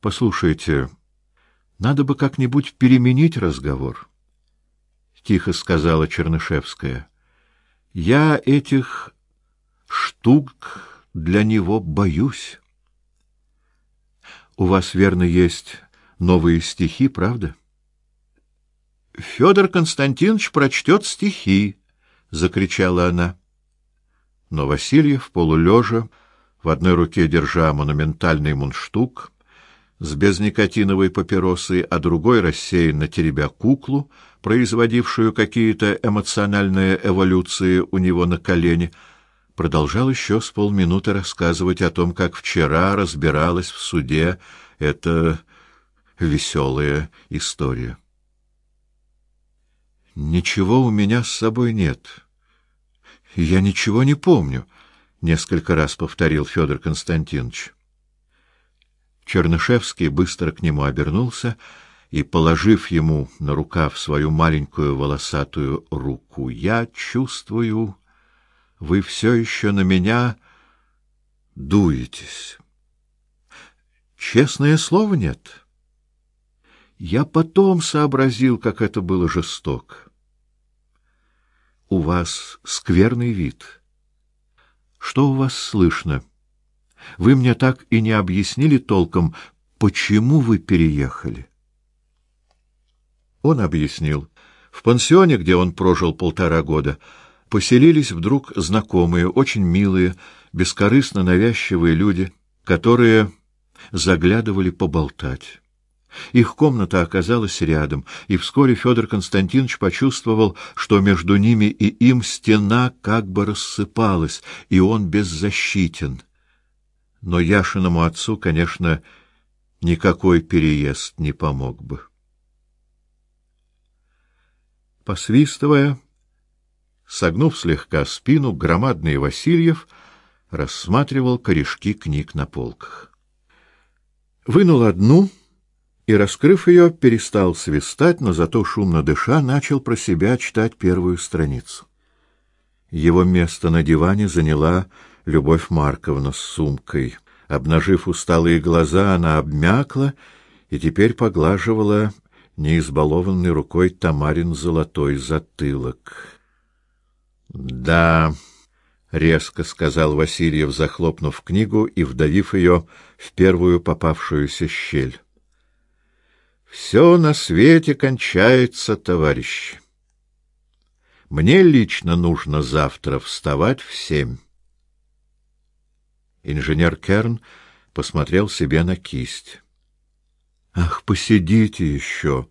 Послушайте, надо бы как-нибудь переменить разговор, тихо сказала Чернышевская. Я этих штук для него боюсь. У вас верно есть новые стихи, правда? Федор Константинович прочтет стихи, закричала она. Но Васильев полулежа, в одной руке держа монументальный мундштук, с безникотиновой папиросой, а другой рассеянно теребя куклу, производившую какие-то эмоциональные эволюции у него на колене, продолжал еще с полминуты рассказывать о том, как вчера разбиралась в суде эта веселая история. Ничего у меня с собой нет. Я ничего не помню, несколько раз повторил Федор Константинович. Чернышевский быстро к нему обернулся и, положив ему на рукав свою маленькую волосатую руку, я чувствую, вы все еще на меня дуетесь. Честное слово, нет. Я потом сообразил, как это было жестоко. У вас скверный вид. Что у вас слышно? Вы мне так и не объяснили толком, почему вы переехали. Он объяснил. В пансионе, где он прожил полтора года, поселились вдруг знакомые, очень милые, бескорыстно навязчивые люди, которые заглядывали поболтать. Их комната оказалась рядом, и вскоре Федор Константинович почувствовал, что между ними и им стена как бы рассыпалась, и он беззащитен но Яшиному отцу, конечно, никакой переезд не помог бы. Посвистывая, согнув слегка спину, громадный Васильев рассматривал корешки книг на полках. Вынул одну и, раскрыв ее, перестал свистать, но зато шумно дыша начал про себя читать первую страницу. Его место на диване заняла Любовь Марковна с сумкой. Обнажив усталые глаза, она обмякла и теперь поглаживала неизбалованной рукой Тамарин золотой затылок. Да, резко сказал Васильев, захлопнув книгу и вдавив ее в первую попавшуюся щель. Все на свете кончается, товарищ. Мне лично нужно завтра вставать в семь. Инженер Керн посмотрел себе на кисть. Ах, посидите еще,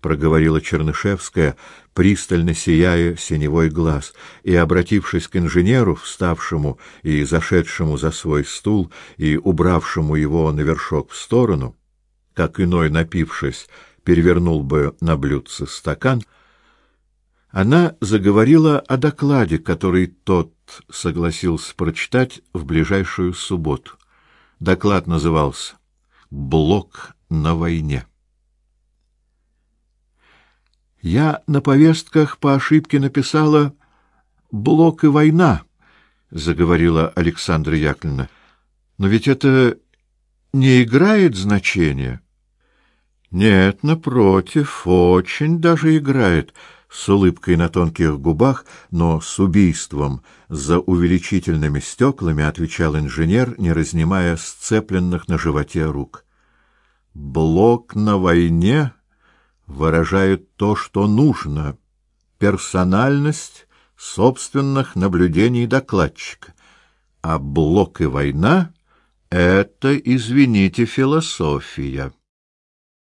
проговорила Чернышевская, пристально сияя синевой глаз, и обратившись к инженеру, вставшему и зашедшему за свой стул и убравшему его на вершок в сторону, как иной напившись, перевернул бы на блюдце стакан, она заговорила о докладе, который тот согласился прочитать в ближайшую субботу. Доклад назывался «Блок на войне». Я на повестках по ошибке написала «Блок и война», — заговорила Александра Яковлевна. «Но ведь это не играет значения». «Нет, напротив, очень даже играет», с улыбкой на тонких губах, но с убийством за увеличительными стеклами отвечал инженер, не разнимая сцепленных на животе рук. Блок на войне выражает то, что нужно, персональность собственных наблюдений докладчика, а блок и война это, извините, философия.